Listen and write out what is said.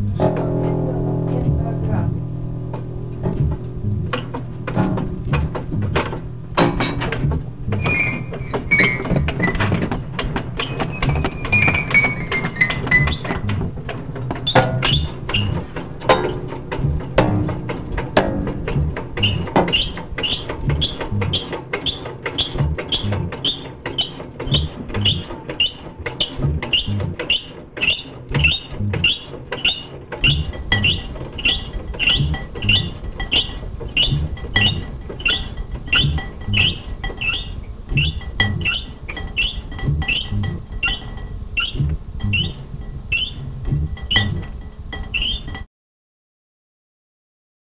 mm